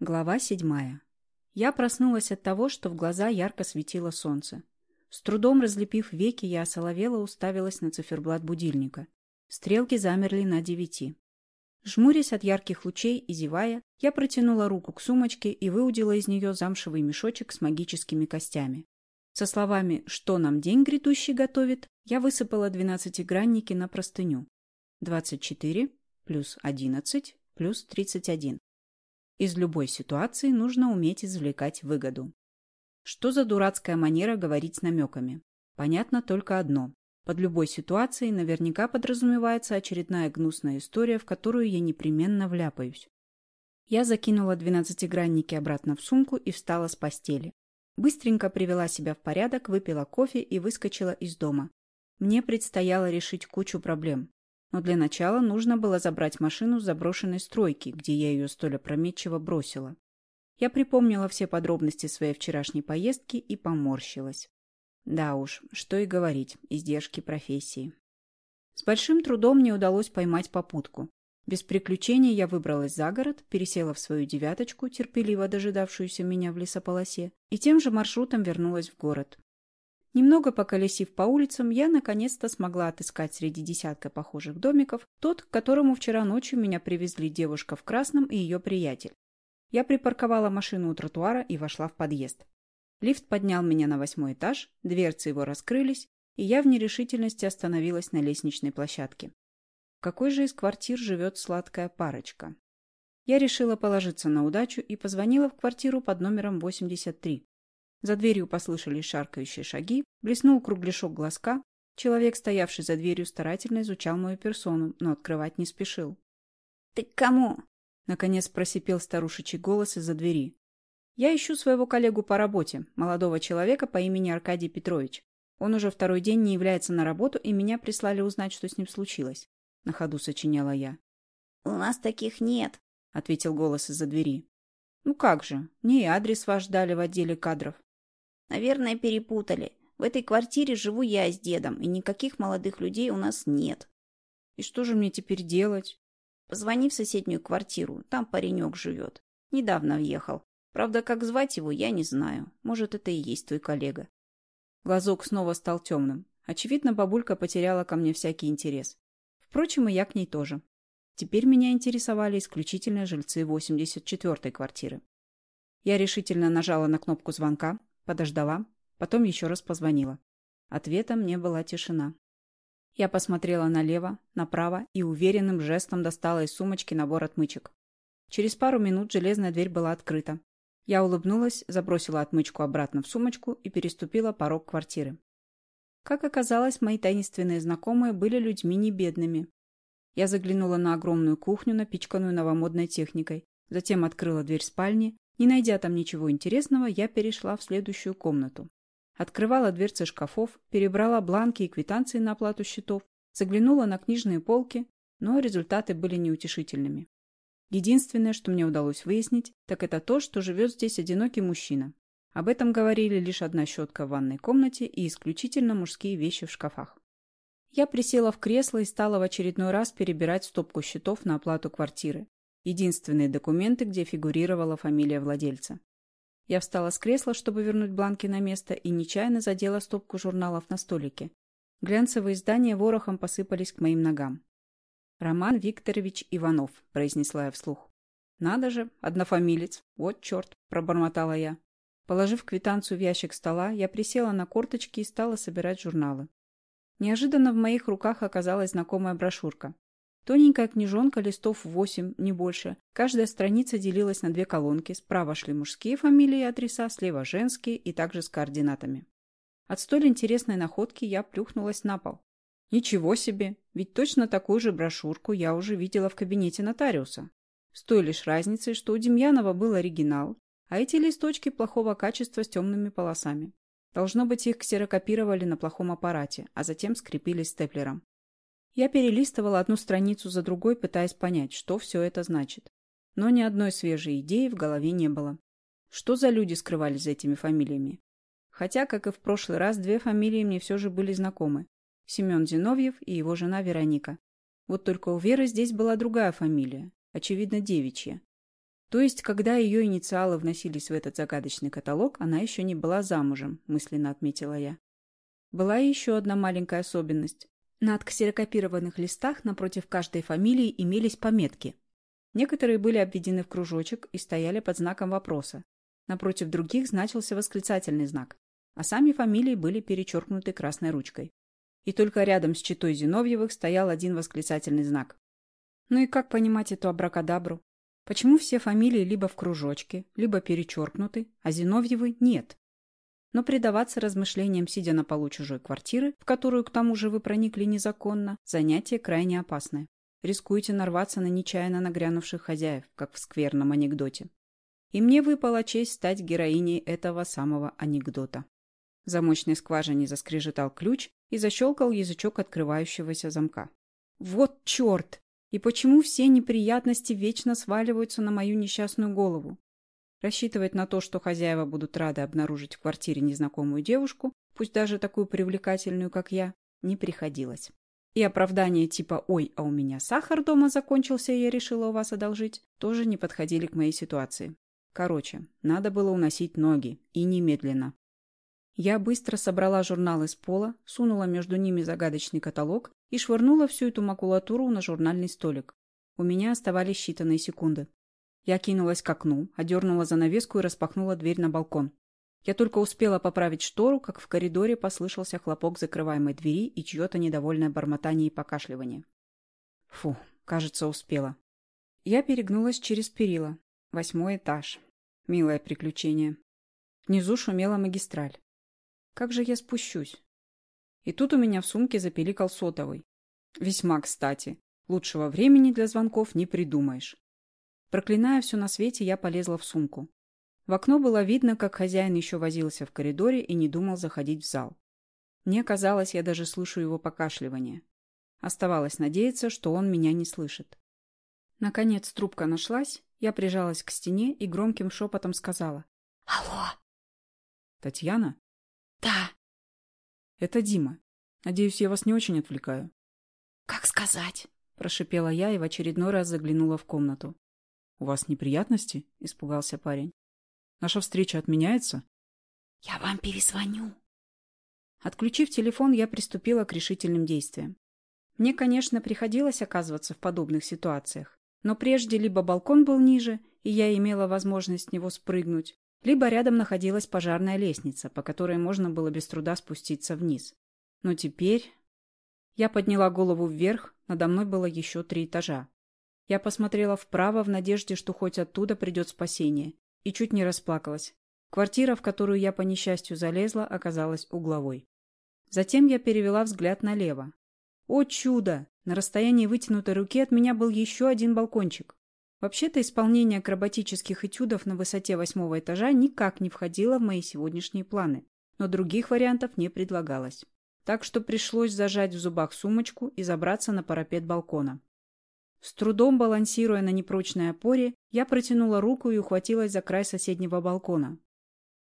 Глава седьмая. Я проснулась от того, что в глаза ярко светило солнце. С трудом разлепив веки, я осоловела уставилась на циферблат будильника. Стрелки замерли на девяти. Жмурясь от ярких лучей и зевая, я протянула руку к сумочке и выудила из нее замшевый мешочек с магическими костями. Со словами «Что нам день грядущий готовит?» я высыпала двенадцатигранники на простыню. Двадцать четыре плюс одиннадцать плюс тридцать один. Из любой ситуации нужно уметь извлекать выгоду. Что за дурацкая манера говорить намеками? Понятно только одно. Под любой ситуацией наверняка подразумевается очередная гнусная история, в которую я непременно вляпаюсь. Я закинула двенадцатигранники обратно в сумку и встала с постели. Быстренько привела себя в порядок, выпила кофе и выскочила из дома. Мне предстояло решить кучу проблем. Но для начала нужно было забрать машину с заброшенной стройки, где я ее столь опрометчиво бросила. Я припомнила все подробности своей вчерашней поездки и поморщилась. Да уж, что и говорить, издержки профессии. С большим трудом мне удалось поймать попутку. Без приключений я выбралась за город, пересела в свою девяточку, терпеливо дожидавшуюся меня в лесополосе, и тем же маршрутом вернулась в город. Немного поколесив по улицам, я наконец-то смогла отыскать среди десятка похожих домиков тот, к которому вчера ночью меня привезли девушка в красном и ее приятель. Я припарковала машину у тротуара и вошла в подъезд. Лифт поднял меня на восьмой этаж, дверцы его раскрылись, и я в нерешительности остановилась на лестничной площадке. В какой же из квартир живет сладкая парочка? Я решила положиться на удачу и позвонила в квартиру под номером 83. За дверью послышались шаркающие шаги, блеснул кругляшок глазка. Человек, стоявший за дверью, старательно изучал мою персону, но открывать не спешил. «Ты к кому?» — наконец просипел старушечий голос из-за двери. «Я ищу своего коллегу по работе, молодого человека по имени Аркадий Петрович. Он уже второй день не является на работу, и меня прислали узнать, что с ним случилось». На ходу сочиняла я. «У нас таких нет», — ответил голос из-за двери. «Ну как же, мне и адрес ваш дали в отделе кадров. Наверное, перепутали. В этой квартире живу я с дедом, и никаких молодых людей у нас нет. И что же мне теперь делать? Позвони в соседнюю квартиру, там паренек живет. Недавно въехал. Правда, как звать его, я не знаю. Может, это и есть твой коллега. Глазок снова стал темным. Очевидно, бабулька потеряла ко мне всякий интерес. Впрочем, и я к ней тоже. Теперь меня интересовали исключительно жильцы 84-й квартиры. Я решительно нажала на кнопку звонка, Подождала, потом еще раз позвонила. Ответом мне была тишина. Я посмотрела налево, направо и уверенным жестом достала из сумочки набор отмычек. Через пару минут железная дверь была открыта. Я улыбнулась, забросила отмычку обратно в сумочку и переступила порог квартиры. Как оказалось, мои таинственные знакомые были людьми не бедными. Я заглянула на огромную кухню, напичканную новомодной техникой, затем открыла дверь спальни не найдя там ничего интересного, я перешла в следующую комнату. Открывала дверцы шкафов, перебрала бланки и квитанции на оплату счетов, заглянула на книжные полки, но результаты были неутешительными. Единственное, что мне удалось выяснить, так это то, что живет здесь одинокий мужчина. Об этом говорили лишь одна щетка в ванной комнате и исключительно мужские вещи в шкафах. Я присела в кресло и стала в очередной раз перебирать стопку счетов на оплату квартиры. Единственные документы, где фигурировала фамилия владельца. Я встала с кресла, чтобы вернуть бланки на место, и нечаянно задела стопку журналов на столике. Глянцевые издания ворохом посыпались к моим ногам. «Роман Викторович Иванов», — произнесла я вслух. «Надо же, однофамилец. Вот черт», — пробормотала я. Положив квитанцию в ящик стола, я присела на корточки и стала собирать журналы. Неожиданно в моих руках оказалась знакомая брошюрка. Тоненькая книжонка, листов восемь, не больше. Каждая страница делилась на две колонки. Справа шли мужские фамилии и адреса, слева женские и также с координатами. От столь интересной находки я плюхнулась на пол. Ничего себе! Ведь точно такую же брошюрку я уже видела в кабинете нотариуса. С той лишь разницей, что у Демьянова был оригинал, а эти листочки плохого качества с темными полосами. Должно быть, их ксерокопировали на плохом аппарате, а затем скрепили степлером. Я перелистывала одну страницу за другой, пытаясь понять, что все это значит. Но ни одной свежей идеи в голове не было. Что за люди скрывались за этими фамилиями? Хотя, как и в прошлый раз, две фамилии мне все же были знакомы. Семен Зиновьев и его жена Вероника. Вот только у Веры здесь была другая фамилия, очевидно, девичья. То есть, когда ее инициалы вносились в этот загадочный каталог, она еще не была замужем, мысленно отметила я. Была еще одна маленькая особенность. На ксерокопированных листах напротив каждой фамилии имелись пометки. Некоторые были обведены в кружочек и стояли под знаком вопроса. Напротив других значился восклицательный знак, а сами фамилии были перечеркнуты красной ручкой. И только рядом с читой Зиновьевых стоял один восклицательный знак. Ну и как понимать эту абракадабру? Почему все фамилии либо в кружочке, либо перечеркнуты, а Зиновьевы нет? Но предаваться размышлениям, сидя на полу чужой квартиры, в которую к тому же вы проникли незаконно, занятие крайне опасное. Рискуете нарваться на нечаянно нагрянувших хозяев, как в скверном анекдоте. И мне выпала честь стать героиней этого самого анекдота. В замочной скважине заскрежетал ключ и защелкал язычок открывающегося замка. «Вот черт! И почему все неприятности вечно сваливаются на мою несчастную голову? Рассчитывать на то, что хозяева будут рады обнаружить в квартире незнакомую девушку, пусть даже такую привлекательную, как я, не приходилось. И оправдания типа «Ой, а у меня сахар дома закончился, и я решила у вас одолжить» тоже не подходили к моей ситуации. Короче, надо было уносить ноги, и немедленно. Я быстро собрала журналы с пола, сунула между ними загадочный каталог и швырнула всю эту макулатуру на журнальный столик. У меня оставались считанные секунды. Я кинулась к окну, одернула занавеску и распахнула дверь на балкон. Я только успела поправить штору, как в коридоре послышался хлопок закрываемой двери и чье-то недовольное бормотание и покашливание. Фу, кажется, успела. Я перегнулась через перила. Восьмой этаж. Милое приключение. Внизу шумела магистраль. Как же я спущусь? И тут у меня в сумке запиликал сотовый. Весьма кстати. Лучшего времени для звонков не придумаешь. Проклиная все на свете, я полезла в сумку. В окно было видно, как хозяин еще возился в коридоре и не думал заходить в зал. Мне казалось, я даже слышу его покашливание. Оставалось надеяться, что он меня не слышит. Наконец трубка нашлась, я прижалась к стене и громким шепотом сказала. «Алло!» «Татьяна?» «Да». «Это Дима. Надеюсь, я вас не очень отвлекаю». «Как сказать?» – прошипела я и в очередной раз заглянула в комнату. «У вас неприятности?» – испугался парень. «Наша встреча отменяется?» «Я вам перезвоню». Отключив телефон, я приступила к решительным действиям. Мне, конечно, приходилось оказываться в подобных ситуациях, но прежде либо балкон был ниже, и я имела возможность с него спрыгнуть, либо рядом находилась пожарная лестница, по которой можно было без труда спуститься вниз. Но теперь... Я подняла голову вверх, надо мной было еще три этажа. Я посмотрела вправо в надежде, что хоть оттуда придет спасение, и чуть не расплакалась. Квартира, в которую я по несчастью залезла, оказалась угловой. Затем я перевела взгляд налево. О чудо! На расстоянии вытянутой руки от меня был еще один балкончик. Вообще-то исполнение акробатических этюдов на высоте восьмого этажа никак не входило в мои сегодняшние планы, но других вариантов не предлагалось. Так что пришлось зажать в зубах сумочку и забраться на парапет балкона. С трудом балансируя на непрочной опоре, я протянула руку и ухватилась за край соседнего балкона.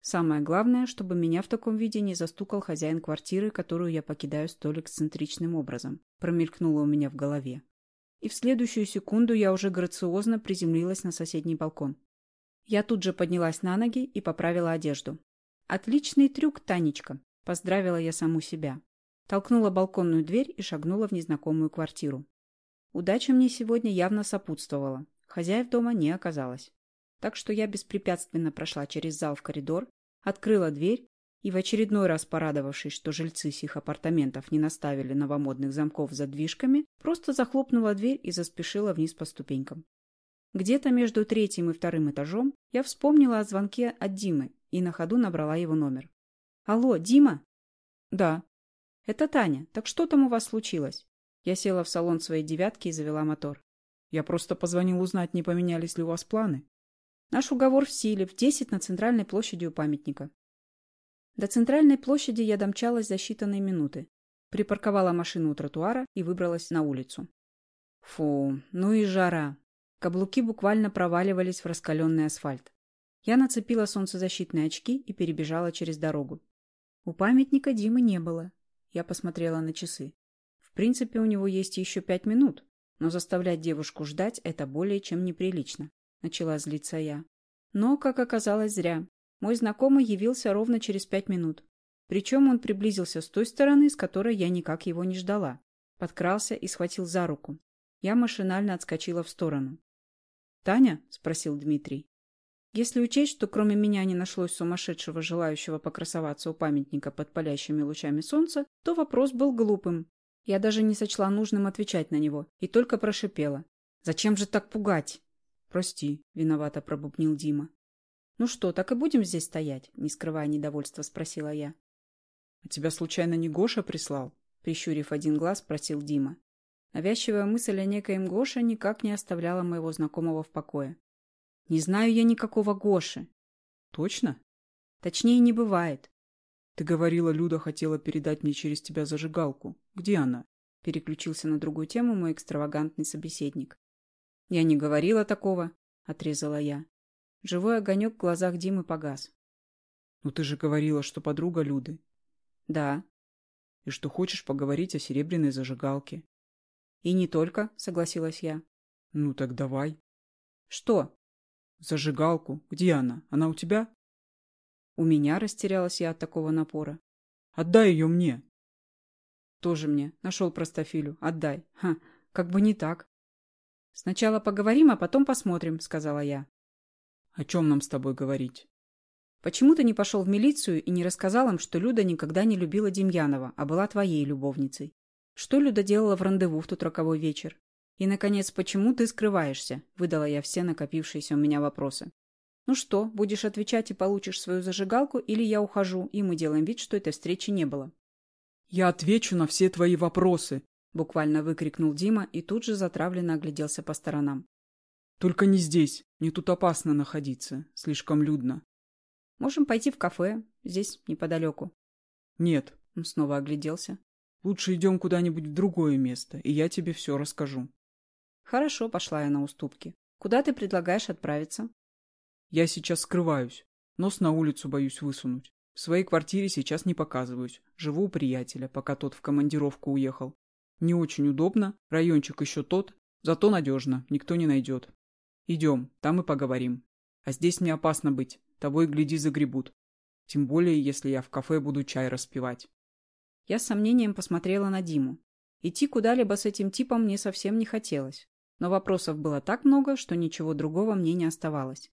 Самое главное, чтобы меня в таком виде не застукал хозяин квартиры, которую я покидаю столь эксцентричным образом, промелькнуло у меня в голове. И в следующую секунду я уже грациозно приземлилась на соседний балкон. Я тут же поднялась на ноги и поправила одежду. «Отличный трюк, Танечка!» – поздравила я саму себя. Толкнула балконную дверь и шагнула в незнакомую квартиру. Удача мне сегодня явно сопутствовала. Хозяев дома не оказалось. Так что я беспрепятственно прошла через зал в коридор, открыла дверь и, в очередной раз порадовавшись, что жильцы сих апартаментов не наставили новомодных замков с задвижками, просто захлопнула дверь и заспешила вниз по ступенькам. Где-то между третьим и вторым этажом я вспомнила о звонке от Димы и на ходу набрала его номер. «Алло, Дима?» «Да». «Это Таня. Так что там у вас случилось?» Я села в салон своей девятки и завела мотор. Я просто позвонил узнать, не поменялись ли у вас планы. Наш уговор в силе, в десять на центральной площади у памятника. До центральной площади я домчалась за считанные минуты. Припарковала машину у тротуара и выбралась на улицу. Фу, ну и жара. Каблуки буквально проваливались в раскаленный асфальт. Я нацепила солнцезащитные очки и перебежала через дорогу. У памятника Димы не было. Я посмотрела на часы принципе, у него есть еще пять минут, но заставлять девушку ждать – это более чем неприлично. начала злиться я. Но, как оказалось, зря. Мой знакомый явился ровно через пять минут. Причем он приблизился с той стороны, с которой я никак его не ждала. Подкрался и схватил за руку. Я машинально отскочила в сторону. «Таня?» – спросил Дмитрий. Если учесть, что кроме меня не нашлось сумасшедшего, желающего покрасоваться у памятника под палящими лучами солнца, то вопрос был глупым. Я даже не сочла нужным отвечать на него и только прошипела. «Зачем же так пугать?» «Прости», — виновато пробубнил Дима. «Ну что, так и будем здесь стоять?» — не скрывая недовольства, спросила я. «А тебя случайно не Гоша прислал?» — прищурив один глаз, спросил Дима. Навязчивая мысль о некоем Гоше никак не оставляла моего знакомого в покое. Не знаю я никакого Гоши. Точно? Точнее, не бывает. Ты говорила, Люда хотела передать мне через тебя зажигалку. Где она? Переключился на другую тему мой экстравагантный собеседник. Я не говорила такого, отрезала я. Живой огонек в глазах Димы погас. Ну ты же говорила, что подруга Люды. Да. И что хочешь поговорить о серебряной зажигалке. И не только, согласилась я. Ну так давай. Что? Зажигалку. Где она? Она у тебя? У меня растерялась я от такого напора. Отдай ее мне. Тоже мне. Нашел простофилю. Отдай. Ха, как бы не так. Сначала поговорим, а потом посмотрим, сказала я. О чем нам с тобой говорить? Почему ты не пошел в милицию и не рассказал им, что Люда никогда не любила Демьянова, а была твоей любовницей? Что Люда делала в рандеву в тот роковой вечер? И, наконец, почему ты скрываешься? Выдала я все накопившиеся у меня вопросы. Ну что, будешь отвечать и получишь свою зажигалку, или я ухожу, и мы делаем вид, что этой встречи не было? Я отвечу на все твои вопросы, буквально выкрикнул Дима и тут же затравленно огляделся по сторонам. Только не здесь. Мне тут опасно находиться. Слишком людно. Можем пойти в кафе. Здесь, неподалеку. Нет. Он снова огляделся. Лучше идем куда-нибудь в другое место, и я тебе все расскажу. Хорошо, пошла я на уступки. Куда ты предлагаешь отправиться? Я сейчас скрываюсь. Нос на улицу боюсь высунуть. В своей квартире сейчас не показываюсь. Живу у приятеля, пока тот в командировку уехал. Не очень удобно, райончик еще тот, зато надежно, никто не найдет. Идем, там и поговорим. А здесь мне опасно быть, тобой, гляди, загребут. Тем более, если я в кафе буду чай распивать. Я с сомнением посмотрела на Диму. Идти куда-либо с этим типом мне совсем не хотелось. Но вопросов было так много, что ничего другого мне не оставалось.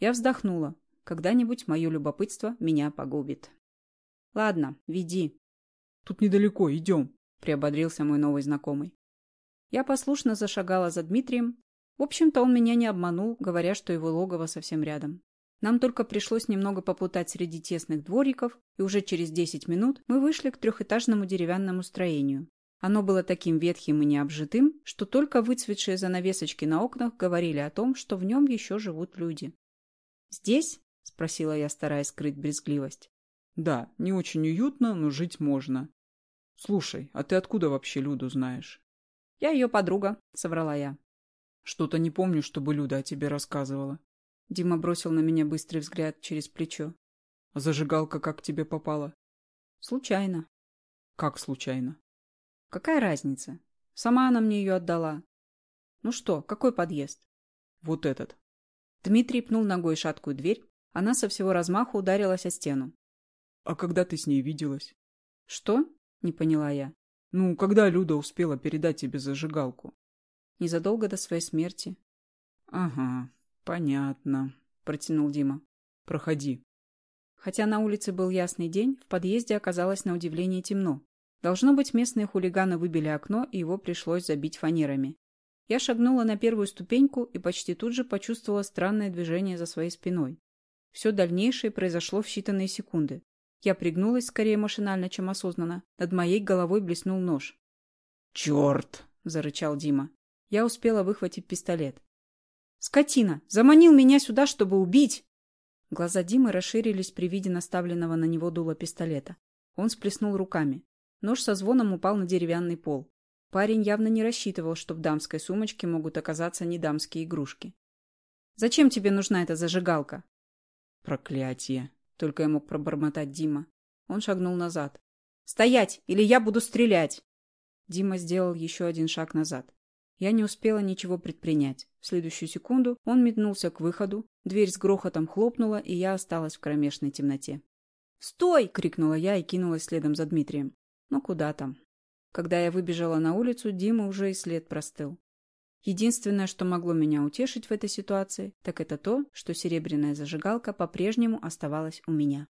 Я вздохнула. Когда-нибудь мое любопытство меня погубит. «Ладно, веди». «Тут недалеко, идем», — приободрился мой новый знакомый. Я послушно зашагала за Дмитрием. В общем-то, он меня не обманул, говоря, что его логово совсем рядом. Нам только пришлось немного поплутать среди тесных двориков, и уже через десять минут мы вышли к трехэтажному деревянному строению. Оно было таким ветхим и необжитым, что только выцветшие занавесочки на окнах говорили о том, что в нем еще живут люди. «Здесь?» — спросила я, стараясь скрыть брезгливость. «Да, не очень уютно, но жить можно. Слушай, а ты откуда вообще Люду знаешь?» «Я ее подруга», — соврала я. «Что-то не помню, чтобы Люда о тебе рассказывала». Дима бросил на меня быстрый взгляд через плечо. «А зажигалка как тебе попала?» «Случайно». «Как случайно?» Какая разница? Сама она мне ее отдала. Ну что, какой подъезд? Вот этот. Дмитрий пнул ногой шаткую дверь. Она со всего размаху ударилась о стену. А когда ты с ней виделась? Что? Не поняла я. Ну, когда Люда успела передать тебе зажигалку? Незадолго до своей смерти. Ага, понятно, протянул Дима. Проходи. Хотя на улице был ясный день, в подъезде оказалось на удивление темно. Должно быть, местные хулиганы выбили окно, и его пришлось забить фанерами. Я шагнула на первую ступеньку и почти тут же почувствовала странное движение за своей спиной. Все дальнейшее произошло в считанные секунды. Я пригнулась скорее машинально, чем осознанно. Над моей головой блеснул нож. «Черт!» – зарычал Дима. Я успела выхватить пистолет. «Скотина! Заманил меня сюда, чтобы убить!» Глаза Димы расширились при виде наставленного на него дула пистолета. Он сплеснул руками. Нож со звоном упал на деревянный пол. Парень явно не рассчитывал, что в дамской сумочке могут оказаться не дамские игрушки. «Зачем тебе нужна эта зажигалка?» «Проклятие!» — только и мог пробормотать Дима. Он шагнул назад. «Стоять, или я буду стрелять!» Дима сделал еще один шаг назад. Я не успела ничего предпринять. В следующую секунду он метнулся к выходу, дверь с грохотом хлопнула, и я осталась в кромешной темноте. «Стой!» — крикнула я и кинулась следом за Дмитрием. Ну куда там? Когда я выбежала на улицу, Дима уже и след простыл. Единственное, что могло меня утешить в этой ситуации, так это то, что серебряная зажигалка по-прежнему оставалась у меня.